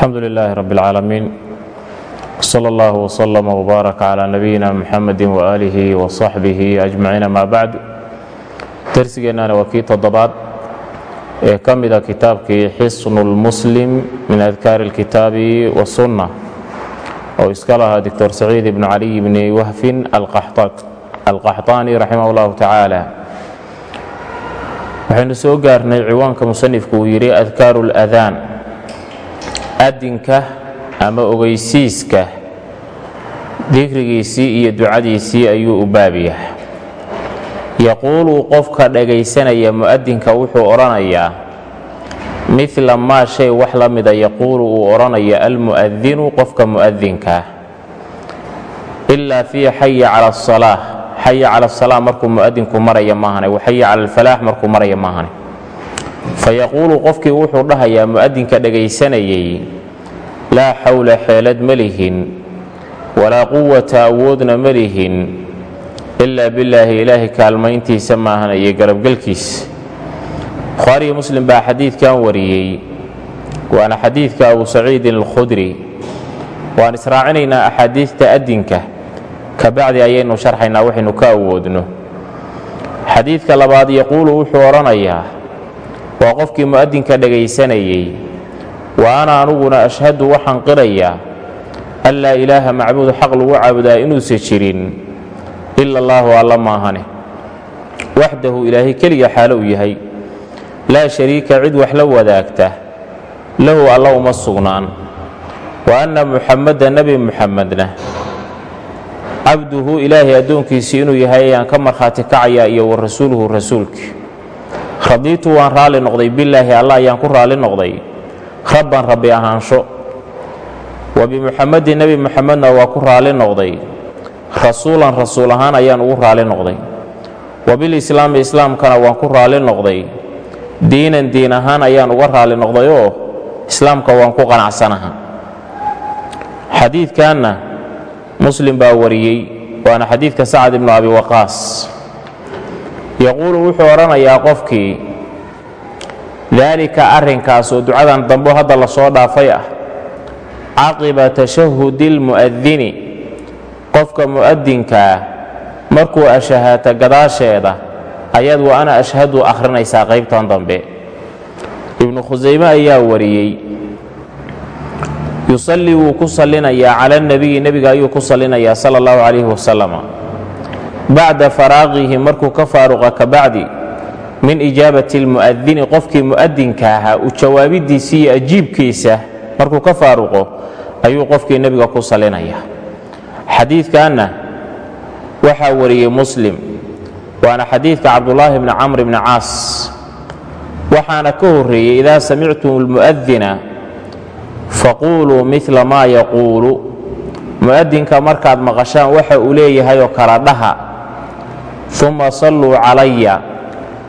alxamdu lilaahi rab اlcaalamiin wsala allah wslm wbaarak cla nabiyina muxamedi waaalihi wasaxbihi ajmaciin ama bacd darsigeennana waa kii toddobaad ee ka mida kitaabkii xisnu lmuslim min adkaari اlkitaabi wasunna oo iska lahaa doctor saciid ibn caliy bni wahfin alqaxطaani raximah اllahu tacaala waxaynu soo gaarnay ciwaanka musanifku uu yidhi adkaaru اladaan adinka ama ogeysiiska dikrigiisii iyo ducadiisii ayuu u baab yahay. Yaquulu qofka dhagaysanaya mu'adinka wuxuu odhanayaa midla maa shay wax la mida yaquulu uu odhanaya almu'adinu qofka mu'adinkaa ilaa fii xaya cala asalaa xaya cala asalaa markuu mu'adinku maraya maahane waxaya cala alfalaax markuu maraya maahane fayaquulu qofkii wuxuu dhahayaa mu'adinka dhagaysanayay laa xawla xeelad ma lihin walaa quwata awoodna ma lihin ilaa billaahi ilaahay kaalmayntiisa maahan iyo garabgelkiis. Bukhaariyo muslim baa xadiidkan wariyey waana xadiidka abu saciidin alkhudri waan israacinaynaa axaadiidta adinka kabacdi ayaynu sharxaynaa waxaynu ka awoodno. Xadiidka labaad yaquulu wuxuu odhanayaa waa qofkii mu'adinka dhegaysanayey wa ana anuguna ashhadu waxaan qirayaa an laa ilaaha macbuud xaq lagu caabudaa inuusan jirin. Ila allaahu alla maahane waxdahu ilaahay keliga xaalo u yahay. Laa shariika cid wax la wadaagta. Lahu alla uma sugnaan. Wa anna muxamada nebi muxamedna cabduhu ilaahay addoonkiisii inuu yahay ayaan ka markhaati kacayaa iyo wa rasuuluhu rasuulkii radiitu waan raalli noqday bilaahi alla ayaan ku raalli noqday. Rabban rabbi ahaansho. Wa bimuxamedin nebi muxamedna waa ku raalli noqday. Rasuulan rasuul ahaan ayaan ugu raalli noqday. Wa bilislaami islaamkana waan ku raalli noqday. Diinan diin ahaan ayaan uga raalli noqday oo islaamka waan ku qanacsanaha. Xadiidkanna muslim baa wariyey waana xadiidka sacad ibnu abi waqaas yaquulu wuxuu odhanayaa qofkii daalika arrinkaas oo ducadan dambo hadda la soo dhaafay ah. Caqiba tashahudi lmu'adini qofka mu'adinkaa markuu ashahaata gadaasheeda ayaad wa ana ashhadu akhrinaysaa qaybtan dambe. Ibnu khusayme ayaa wariyey yusallii wuu ku sallinayaa cala nebiyi nebiga ayuu ku sallinayaa sala allahu calayhi wasalam bacda faraaqihi markuu ka faaruqa ka bacdi min ijaabati lmu'adini qofkii mu'adinka ahaa u jawaabidiisii iyo ajiibkiisa markuu ka faaruqo ayuu qofkii nebiga ku salinaya. Xadiidkanna waxaa wariyey muslim waana xadiidka cabdulaahi bni camr bni caas. Waxaana ka horreeyey idaa samictum lmu'adina faquuluu midla maa yaquulu. Mu'adinka markaad maqashaan waxa uu leeyahayoo kala dhaha uma salluu calaya.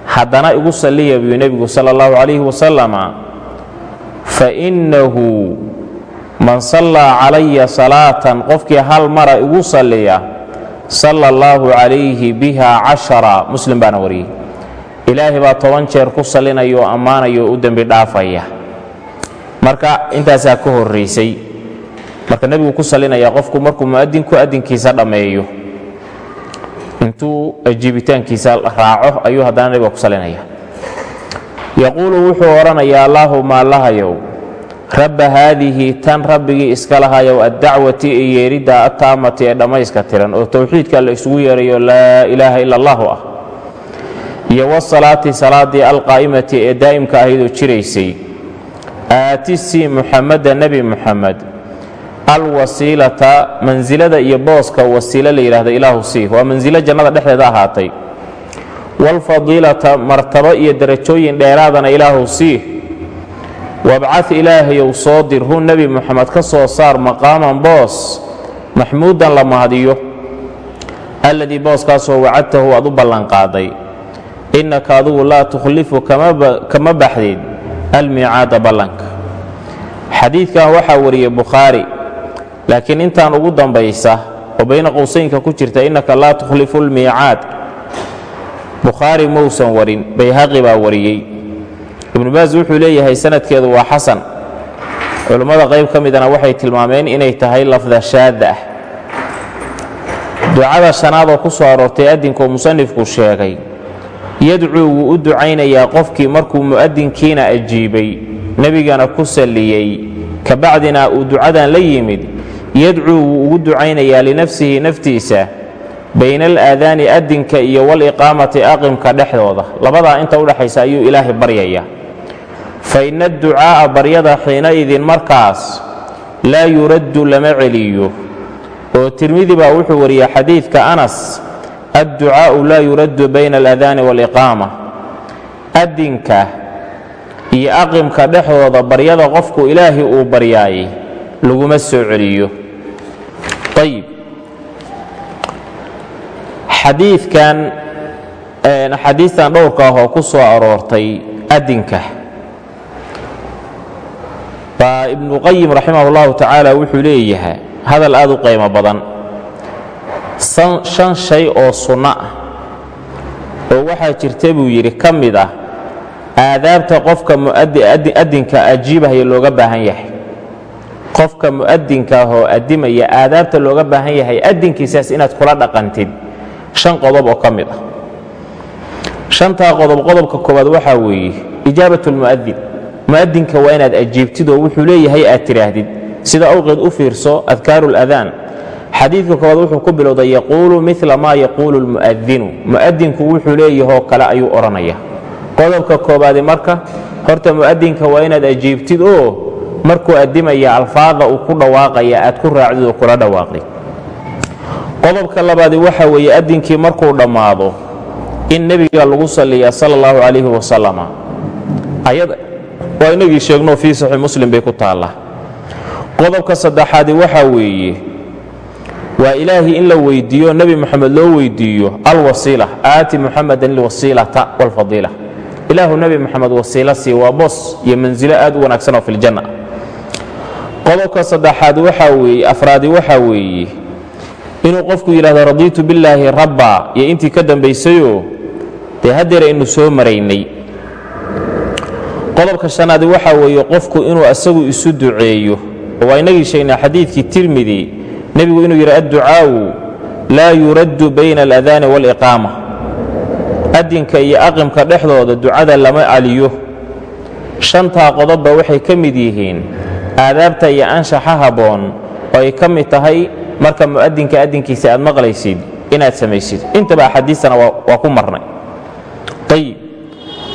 Haddana igu salliya buu nebigu sala allahu calayhi wasalama fainnahu man sallaa calaya salaatan qofkii hal mara igu salliya sala allaahu calayhi biha cashara muslim baana wariyey. Ilaahay baa toban jeer ku sallinaya oo u dembi dhaafaya. Marka intaasaa ka horraysay marka nebigu ku sallinaya qofku markuu mu'adinku adinkiisa dhammeeyo intuu ajiibitaankiisa raaco ayuu haddana nebiga ku salinaya yaquulu wuxuu odhanayaa allaahuma allahayow rabba haadihi tan rabbigii iska lahayow addacwati ee yeeridda attaamati ee dhammayska tiran oo towxiidka la isugu yeerayo laa ilaaha ila allahu ah iyo wasalaati salaaddii alqaa'imati ee daa'imka ahaydoo jiraysay aatisii muxameda nebi muxamed alwasiilata mansilada iyo booska wasiilo la yidhahda ilaahu sii waa mansilo jannada dhexdeeda ahaatay. Waalfadiilata martabo iyo derajooyin dheeraadana ilaahu sii wabcad ilaahayow soo dir hu nebi muxamed ka soo saar maqaaman boos maxmuudan la mahadiyo. Alladii booskaasoo wacadtahu aad u ballanqaaday innaka adugu laa tukhlifu kama baxdid almiicaada ballanka. Xadiidkan waxaa wariyey bukhaari laakiin intaan ugu dambaysa oo bayna qowsaynka ku jirta innaka laa tukhlifu lmiicaad bukhaari mousan warin bayhaqi baa wariyey. Ibnu baas wuxuu leeyahay sanadkeedu waa xasan. Culummada qayb ka midana waxay tilmaameen inay tahay lafda shaada ah. Ducada shanaad oo ku soo aroortay adinkaoo musanifku sheegay yadcuu wuu u ducaynayaa qofkii markuu mu'adinkiina ajiibay nebigana ku salliyey. Kabacdina uu ducadan la yimid yadcuu wuu ugu ducaynayaa linafsihi naftiisa bayna alaadaani adinka iyo waliqaamati aqimka dhexdooda. Labadaa inta udhexaysa ayuu ilaahay baryayaa. Fa ina adducaa'a baryada xiinaidin markaas laa yuraddu lama celiyo. Oo tirmidi baa wuxuu wariyey xadiidka anas adducaa'u laa yuraddu bayna aladaani waaliqaama adinka iyo aqimka dhexdooda baryada qofku ilaahi uu baryaayay laguma soo celiyo ayib xadiidkan axaadiistan dhowrka ah oo ku soo aroortay adinka baa ibnuqayim raximah اllahu tacaala wuxuu leeyahay hadal aad u qiimo badan shan shay oo sunno ah oo waxaa jirta buu yidhi ka mid ah aadaabta qofka adinka ajiibahaya looga baahan yahay qofka mu'adinka ahoo addimaya aadaabta looga baahan yahay adinkiisaas inaad kula dhaqantid. Shan qodob oo ka mid ah. Shantaa qodob qodobka koowaad waxaa weeye ijaabat lmu'adin mu'adinka waa inaad ajiibtid oo wuxuu leeyahay aad tidhaahdid. Sida awqeed u fiirso adkaaru اladaan xadiidka koowaad wuxuu ku bilowday yaquulu mila maa yaquulu lmu'adinu mu'adinku wuxuu leeyahoo kale ayuu odhanaya qodobka koobaadi marka horta mu'adinka waa inaad ajiibtid oo markuu addimaya alfaada uu ku dhawaaqaya aad ku raacdid oo kula dhawaaqdid qodobka labaadi waxa weeye addinkii markuu dhammaado in nebiga lagu salliya sala allahu calayhi wasalama ayada waa inagii sheegno fii saxii muslim bay ku taallaa qodobka saddexaadi waxaa weeye waa ilaahi in la weyddiiyo nebi moxamed loo weyddiiyo alwasiila aati muxamadan ilwasiilata walfadiila. Ilaahu nebi moxamed wasiilo sii waa boos iyo mansilo aad u wanaagsan oo filjanna qodobka saddexaad waxaa weeye afraadi waxaa weeye inuu qofku yidhahdo radiitu billaahi rabba iyo intii ka dambaysayoo dee haddeer aynu soo maraynay. Qodobka shanaadi waxaa weeye qofku inuu asagu isu duceeyo. Oo waa inagii xadiidkii tirmidi nebigu inuu yidhi adducaa'u laa yuraddu bayna aladaani waaliqaama adinka iyo aqimka dhexdooda ducada lama caliyo shantaa qodobba waxay ka mid yihiin aadaabta iyo anshaxa habboon oo ay ka mid tahay marka mu'adinka adinkiisa aad maqlaysid inaad samaysid. Intaba axaadiistana waa ku marnay. Ayib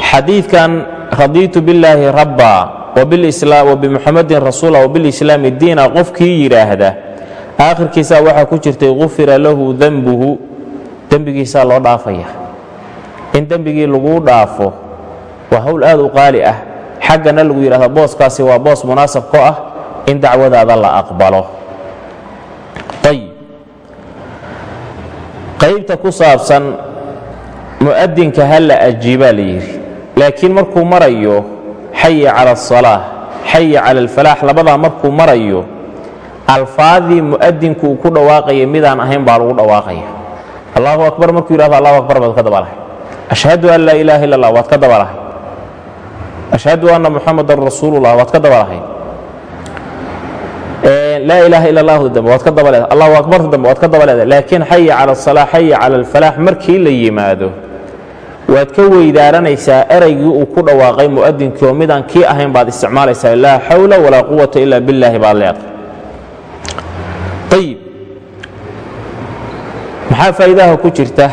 xadiidkan radiitu billaahi rabba wabimuxamadin rasuula wabilislaami diina qofkii yidhaahda aakhirkiisaa waxaa ku jirtay gufira lahu dembuhu dembigiisaa loo dhaafaya. In dembigii laguu dhaafo waa hawl aad u qaali ah xaggana lagu yidhahda booskaasi waa boos munaasab ko ah in dacwadaada la aqbalo. Qaybta ku saabsan mu'adinka ha la ajiibaa la yidhi laakiin markuu marayo xaya cala asalaa xaya cala alfalaax labadaa markuu marayo alfaadii mu'adinku uu ku dhawaaqaya midaan ahayn baa lagu dhawaaqaya. Allahu akbar markuu yidhahdo allahu akbar baad ka dabalahay. Ashhadu an laa ilaaha illa allah waad ka dabalahay ashhadu anna muxamadan rasuulullah waad ka dabalahay laa ilaaha ila allahu dambe waad ka dabaleeda allahu akbarta dambe waad ka dabaleeda laakiin xaya cala asalaa xaya cala alfalaax markii la yimaado waad ka weydaaranaysaa eraygii uu ku dhawaaqay mu'adinkii oo midaan kii ahayn baad isticmaalaysaa laa xawla walaa quwata ila billaahi baad leedahay ayib maxaa faa'iidaha ku jirta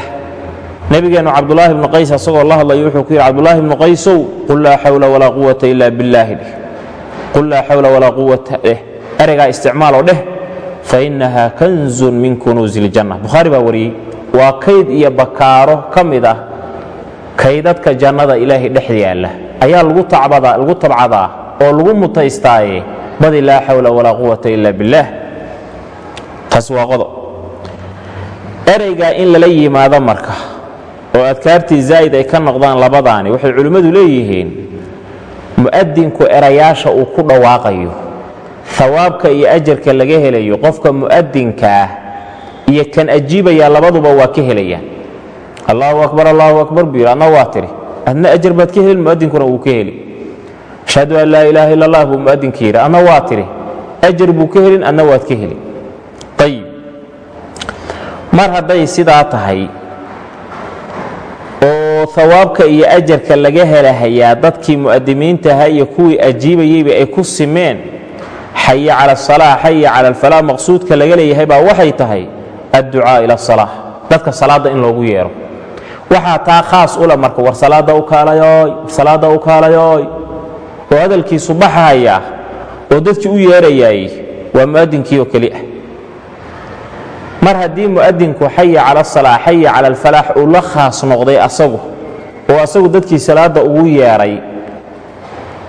nebigeennu cabdulaahi ibnu qays asagoo la hadlayo wuxuu ku yidhi cabdulaahi ibnu qaysow qul laa xawla walaa quwata ila billaahi dheh. Qul laa xawla walaa quwata dheh. Ereygaa isticmaaloo dheh fa innahaa kanzun min kunuusi iljanna bukhaari baa wariyey waa kayd iyo bakaaro ka mid ah kaydadka jannada ilaahay dhex yaalla. Ayaa lagu tabcadaa oo lagu mutaystaaye badi laa xawla walaa quwata ila billaah. Taas waa qodob. Ereygaa in lala yimaado marka oo adkaartii zaa'id ay ka noqdaan labadaani waxay culimmadu leeyihiin mu'adinku erayaasha uu ku dhawaaqayo hawaabka iyo ajarka laga helayo qofka mu'adinkaah iyo kan ajiibaya labaduba waa ka helayaan allahu akbar allahu akbar buu yidhi adna waa tidhi adna ajar baad ka helin mu'adinkuna wuu ka heli. Ashhadu an laa ilaaha illa allah buu mu'adinkii yidhi adna waa tidhi ajar buu ka helin adna waad ka heli. Ayib mar hadday sidaa tahay oo hawaabka iyo ajarka laga helahayaa dadkii mu'adimiintaha iyo kuwii ajiibayeyba ay ku simeen. Xaye cala asalaa xaye cala alfalaa maqsuudka laga leeyahay baa waxay tahay adducaa ila asalaa dadka salaadda in loogu yeero. Waxaa taa khaas ula marka war salaadda u kaalayoy war salaadda u kaalayoy oo hadalkiisu baxahayaa oo dadkii u yeerayaay waa mu'adinkii oo keli ah. Mar haddii mu'adinku xaya cala asalaa xaya cala alfalaax uu la khaas noqday asagu oo asagu dadkii salaadda ugu yeedhay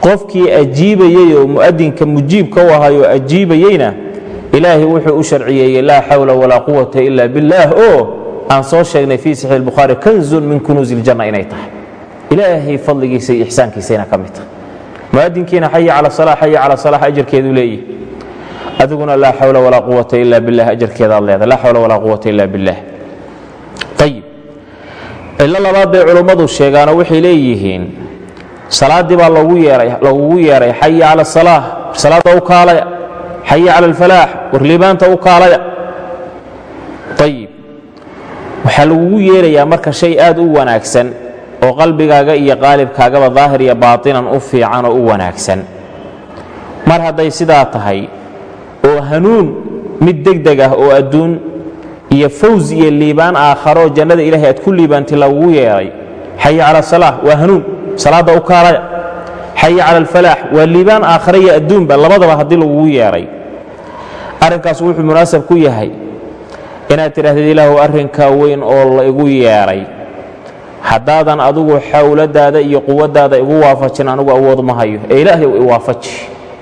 qofkii ajiibayey oo mu'adinka mujiibka u ahay oo ajiibayeyna ilaahay wuxuu u sharciyeeyey laa xawla walaa quwata ila billaah oo aan soo sheegnay fii saxiix bukhaari kanzun min kunuusi iljanna inay tahay. Ilaahay fadligiisa iyo ixsaankiisayna ka mid tahay. Mu'adinkiina xaya cala salaa xaya cala salaax ajarkeedu leeyihi adiguna laa xawla walaa quwata ila bilah ajarkeedaad leedahay. Laa xawla walaa quwata ila ayib cilo labaad bay culummadu sheegaanoo waxay leeyihiin. Salaaddii baa lagugu yeeray xaya cala asalaa salaadda u kaalaya. Xaya cala alfalaax war liibaanta u kaalaya. Ayib waxaa lagugu yeerayaa marka shay aad u wanaagsan oo qalbigaaga iyo qaalibkaagaba daahir iyo baatinan u fiican oo u wanaagsan. Mar hadday sidaa tahay oo hanuun mid degdeg ah oo adduun iyo faws iyo liibaan aakharo jannada ilaahay aad ku liibaantay lagugu yeeray. Xaya cala asalaa waa hanuun salaadda u kaalaya. Xaya cala alfalaax waa liibaan aakhare iyo adduunba labadaba haddii lagugu yeeray. Arrinkaas wuxuu munaasab ku yahay inaad tidhaahdid ilaahu arrinkaa weyn oo la igu yeedhay haddaadan adigu xawladaada iyo quwaddaada igu waafajin anigu awood ma hayo. Ee ilaahay i waafaji.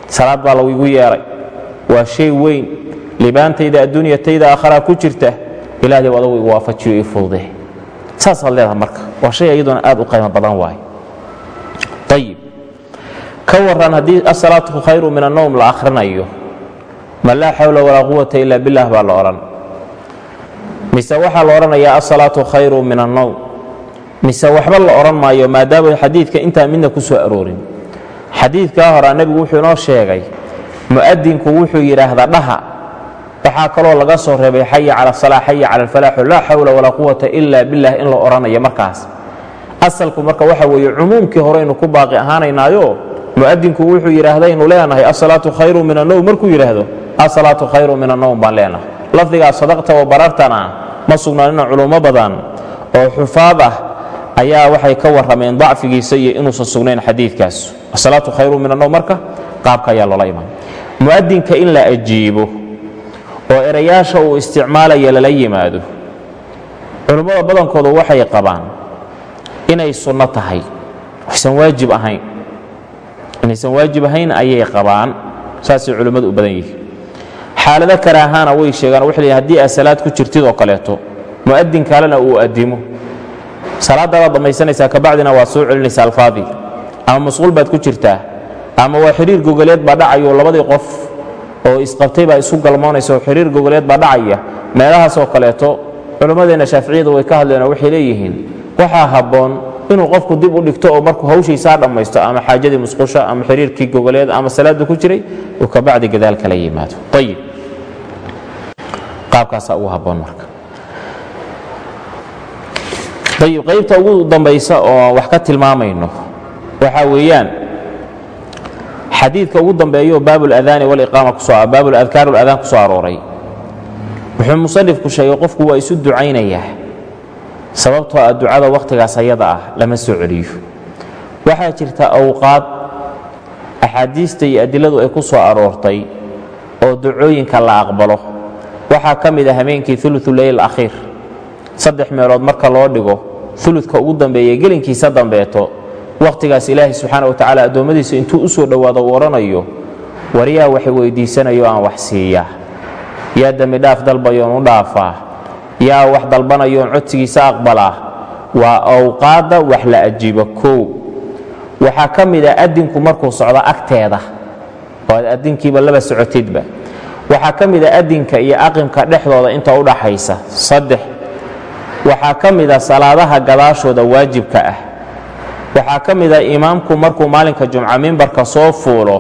Salaad baa lagu igu yeedhay waa shay weyn libaantayda adduunyatayda aakharaa ku jirta ilaahay adagu igu waafajiyo ii fududee saasaad leedaha marka. Waa shay iyaduna aad u qaymo badan waaye ayib ka warran haddii asalaatu khayru min annowm la akhrinayo ma laa xawla walaa quwata ila bilah baa la odhan. Mise waxaa la odhanayaa asalaatu khayru min annowm mise waxba la odhan maayo maadaama xadiidka intaan midna ku soo aroorin. Xadiidkaa horaa nebigu wuxuu inoo sheegay mu'adinku wuxuu yidhaahdaa dhaha waxaa kaloo laga soo reebay xaya cala asalaa xaya cala alfalaaxu laa xawla walaa quwata ila bilah in la odhanayo markaas. Asalku marka waxa weeye cumuumkii horeynu ku baaqi ahaanaynaayo mu'adinku wuxuu yidhaahdaynu leenahay asalaatu khayru min annowm markuu yidhaahdo asalaatu khayru min annowm baan leenahay. Lafdigaas sadaqta wa barartana ma sugnaanina culummo badan oo xufaad ah ayaa waxay ka warrameen dacfigiisa iyo inuusan sugnayn xadiidkaas. Asalaatu khayru min annowm marka qaabka ayaa loola imaan mu'adinka in la ajiibo oo erayaasha uu isticmaalaya lala yimaado. Culummada badankoodu waxay qabaan inay sunno tahay waxsan waajib ahayn. Inaysan waajib ahayn ayay qabaan saasay culimmadu u badan yihiin. Xaalado karaahaana way sheegaan waxay leeyihiin haddii aad salaad ku jirtid oo kaleeto mu'adin kalena uu addimo salaaddaadaad dhammaysanaysaa kabacdina waad soo celinaysaa alfaadii. Ama masquul baad ku jirtaa ama waa xiriir gogoleed baa dhacayo labadii qof oo isqabtay baa isu galmoonaysa oo xiriir gogoleed baa dhacaya. Meelahaasoo kaleeto culimmadeenna shaaficiyada way ka hadleen oo waxay leeyihiin waxaa habboon inuu qofku dib u dhigto oo markuu hawshiisaa dhammaysto ama xaajadii musqusha ama xiriirkii gogoleed ama salaadda ku jiray uu kabacdi gadaal kala yimaado. Ayib qaabkaasaa ugu habboon marka. Ayib qaybta ugu dambaysa oo wax ka tilmaamayno waxaa weeyaan xadiidka ugu dambeeyo baabuladaani baabuladkaar uladaan ku soo arooray. Wuxuu musanifku sheegay qofku waa isu ducaynayaa sababtoo ah ducada wakhtigaas ayada ah lama soo celiyo. Waxaa jirta awqaad axaadiista iyo adiladu ay ku soo aroortay oo ducooyinka la aqbalo. Waxaa ka mid a hameenkii uluثu leyl akhiir saddex meelood marka loo dhigo uludka ugu dambeeye gelinkiisa dambeeto wakhtigaas ilaahay subxaana wa tacaala addoommadiisa intuu u soo dhowaado uu odhanayo waryaa waxay weyddiisanayo aan wax siiyaa. Yaa dembidhaaf dalbayoon u dhaafaa. Yaa wax dalbanayoon codsigiisa aqbalaa. Waa awqaadda wax la ajiibo kow. Waxaa ka mid a adinku markuu socdo agteeda. Oo aad adinkiiba laba socotidba. Waxaa ka mid a adinka iyo aqimka dhexdooda inta u dhaxaysa. Saddex. Waxaa ka mid a salaadaha gadaashooda waajibka ah waxaa ka mid a imaamku markuu maalinka jumca mimbarka soo fuulo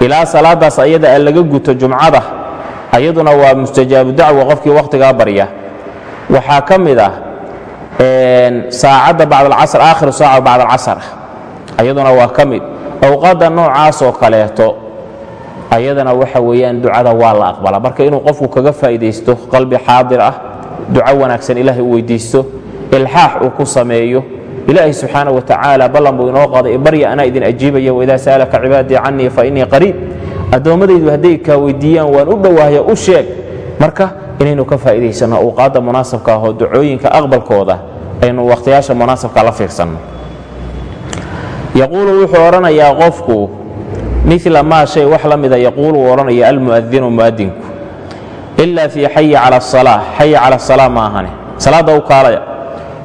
ilaa salaadaas ayada laga guto jumcada ayaduna waa mustajaabu dacwa qofkii wakhtigaa barya. Waxaa ka mid ah saacadda bacdalcasr aakhiru saaca bacd alcasr. Ayaduna waa ka mid. Awqaadda noocaas oo kaleeto ayadana waxa weeyaan ducada waa la aqbalaa marka inuu qofku kaga faa'iidaysto qalbi xaadir ah duco wanaagsan ilaahay u weydiisto ilxaax uu ku sameeyo ilaahay subxaana wa ballan buu inoo qaaday barya anaa idin ajiibaya waidaa sa'alaka cibaadii cannii fa qariib. Addoommadaydu hadday kaa weydiiyaan waan u dhowaahya u sheeg marka inaynu ka faa'iidaysanno awqaadda munaasabka ahoo ducooyinka aqbalkooda aynu wakhtiyaasha munaasabka la fiirsanno. Yaquulu wuxuu odhanayaa qofku mila maa shay wax la mida yaquulu uu odhanaya almu'adinu mu'adinku ila fii xayi cala asalaa xayi cala asalaa ma salaadda u kaalaya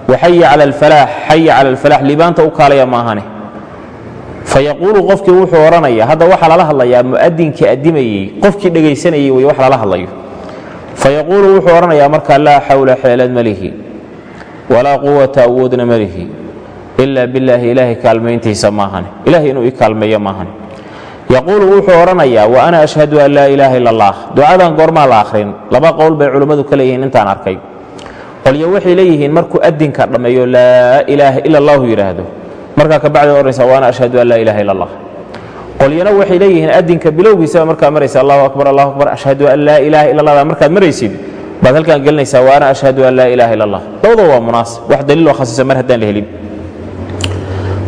wa xayi cala alfalaax xayi cala alfalaax liibaanta u kaalaya ma ahane fayaquulu qofkii wuxuu odhanaya hadda waxaa lala hadlayaa mu'adinkii addimayey qofkii dhegaysanayey wey wax lala hadlayo fayaquulu wuxuu odhanayaa markaa laa xawla xeelad malihi walaa quwata awoodna malihi ila billaahi ilaahay kaalmayntiisa maahane ilahay inuu ii kaalmeeyo maahane yaquulu wuxuu odhanayaa wa ana ashhadu an laa ilaaha ila allah ducadan goormaa la akhrin laba qowl bay culimmadu ka leeyihiin intaan arkay qolyo waxay leeyihiin markuu adinka dhammeeyo laa ilaaha ila allahu yidhaahdo markaa kabacdi odhanaysa wa ana ashhadu an laa ilaha ila allah qolyana waxay leeyihiin adinka bilowgiisaba markaad maraysa allahu akbar allahu akbar ashhadu an laa ilaha ila allah markaad maraysid. Baad halkaan gelinaysaa wa ana ashhadu an laa ilaha ila allah labadaba waa munaasib wax daliiloo khasiisa mar haddaan la helin.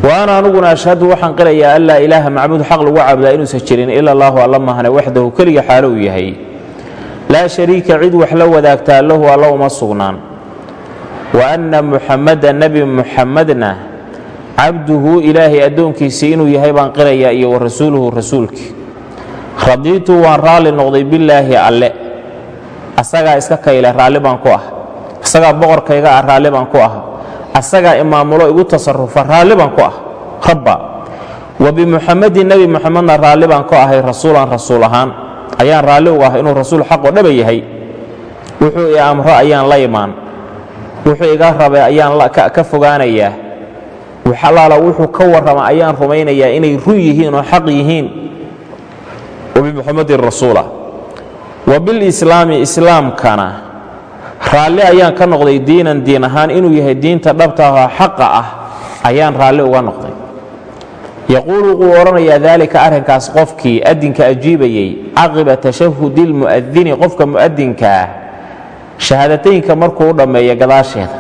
Wa ana anuguna ashhadu waxaan qirayaa an laa ilaaha macbuud xaq lagu caabudaa inuusan jirin ila allahu alla mahane waxdahu keliga xaalo uu yahay. Laa shariika cid wax la wadaagtaa lahu alla uma sugnaan wa anna muxammadan nebi muxammadna cabduhu ilaahay addoonkiisii inuu yahay baan qirayaa iyo wa rasuuluhu radiitu waan raalli noqday billaahi alle. Asagaa iska kayle raalli baan ku ah. Asagaa boqorkayga ah raalli baan ku ah. Asagaa imaamulo igu tasarufa raalli baan ku ah. Rabba wa nebi muxamedna raalli baan ku ahay rasuulan rasuul ahaan. Ayaan raalli uga ah inuu rasuul xaqoo dhaba yahay. Wuxuu i amro ayaan la imaan wuxuu iga rabay ayaan ka fogaanayaa waxalaala wuxuu ka warrama ayaan rumaynayaa inay run yihiin oo xaq yihiin. Wabimuxamedin rasuula. Wa bilislaami islaamkana raalli ayaan ka noqday diinan diin ahaan inuu yahay diinta dhabtaahoo xaqa ah ayaan raalli uga noqday. Yaquulu wuu odhanayaa daalika arrinkaas qofkii adinka ajiibayey caqiba tashahudi lmu'adini qofka mu'adinka ah shahaadateynka markuu u dhammeeya gadaasheeda.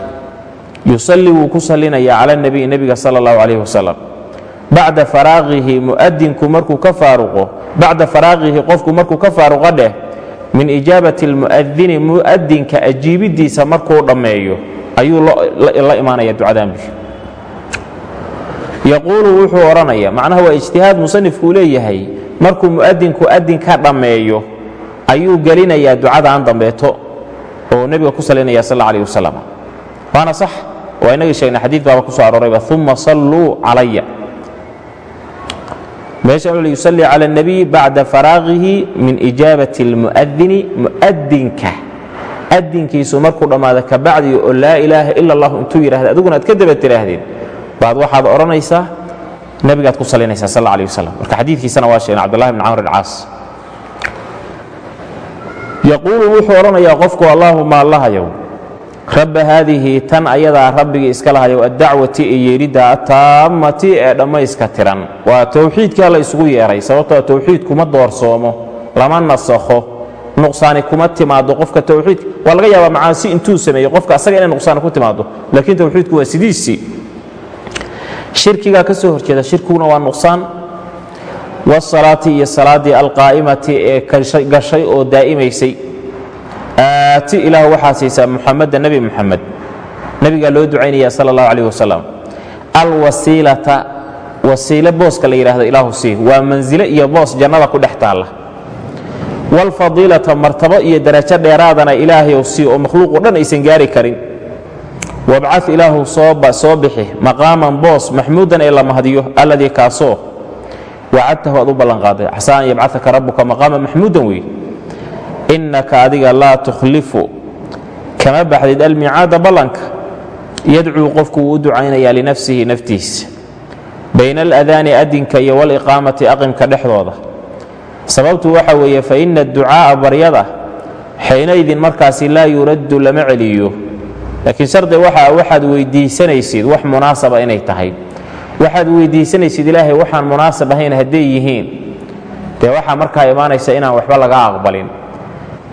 Yusalli wuu ku sallinayaa cala nebiy nebiga sala allahu calayh wasalam bacda faraaqihi mu'adinku markuu ka faaruqo bacda faraaqihi qofku markuu ka faaruqo dheh min ijaabati almu'adini mu'adinka ajiibiddiisa markuu dhammeeyo ayuu la imaanaya ducadaanbi yaquulu wuxuu odhanaya macnaha waa ijtihaad musanifkuu leeyahay markuu mu'adinku adin ka dhammeeyo ayuu gelinayaa ducadaan dambeeto oo nebiga ku salinaya sal alla alih wasalam waana sax waa inagii sheegnay xadiid baaba ku soo aroorayba uma salluu calaya meesha wuxuu yusalli cala الnabiy bacda faraaqihi min ijaabati اlmu'adini mu'adinka adinkiisu markuu dhammaado ka bacdi oo laa ilaaha ila اllah intuu yidhahda adiguna aad ka daba tiraahdeen baad waxaad odhanaysaa nebigaad ku salinaysaa sal alla alih wasalam marka xadiidkiisana waa sheegna cabdullahi bn camr alcaas yaquulu wuxuu odhanayaa qofku allaahuma allahayow rabba haadihi tan ayadaa rabbigii iska lahayow addacwati ee yeedhidda ataammati ee dhammayska tiran. Waa towxiidkaa la isugu yeehay sababtoo towxiid kuma doorsoomo lama nasakho nuqsaani kuma timaado qofka towxiidka waa laga yaabaa macaasi intuu sameeyey qofka asaga inay nuqsaani ku timaado laakiin towxiidku waa sidiisii shirkigaa ka soo horjeeda shirkiguna waa nuqsaan wasalaati iyo salaaddii alqaa'imati ee gashay oo daa'imaysay. Aati ilaah waxaa siisaa muxameda nebi muxamed nebigaa loo ducaynaya sala allahu calayh wasalam alwasiilata wasiile booska la yidhahdo ilaahu sii waa mansile iyo boos jannada ku dhex taalla. Waalfadiilata martabo iyo darajo dheeraadana ilaahayow sii oo makhluuqoo dhan aysan gaari karin. Wabcad ilaahu soo bixi maqaaman boos maxmuudan ee la mahdiyo alladii kaasoo wacadtahu aad u ballanqaaday casaa an yabcataka rabbuka maqaaman maxmuudan wey innaka adiga laa tukhlifu kama baxdid almicaada ballanka. Yadcuu qofku wuu u ducaynayaa linafsihi naftiisa. Bayna aladaani adinka iyo waliqaamati aqimka dhexdooda. Sababtu waxa weeye fa ina adducaa'a baryada xaynaydin markaasi laa yuraddu lama celiyo. Laakiin shardi waxa waxaad weyddiisanaysid wax munaasaba inay tahay waxaad weyddiisanaysid ilaahay waxaan munaasab ahayn hadday yihiin. Dee waxaa markaa imaanaysa inaan waxba laga aqbalin.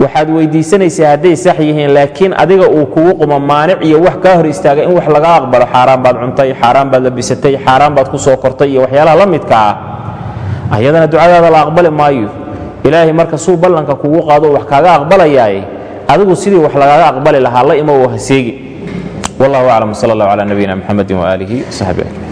Waxaad weyddiisanaysaa hadday sax yihiin laakiin adiga uu kugu qumo maanic iyo wax kaa hor istaaga in wax laga aqbalo xaaraan baad cuntay xaaraan baad labisatay xaaraan baad ku soo kortay iyo waxyaalaha la midka ah. Ayadana ducadaada la aqbali maayo. Ilaahay marka suu ballanka kugu qaado wax kaaga aqbalayaaye adigu sidii wax lagaaga aqbali lahaa la imo oo ha seegi. Wallahu aclam sal allah cala nabiyina mxamedi waaalihi wsaxbi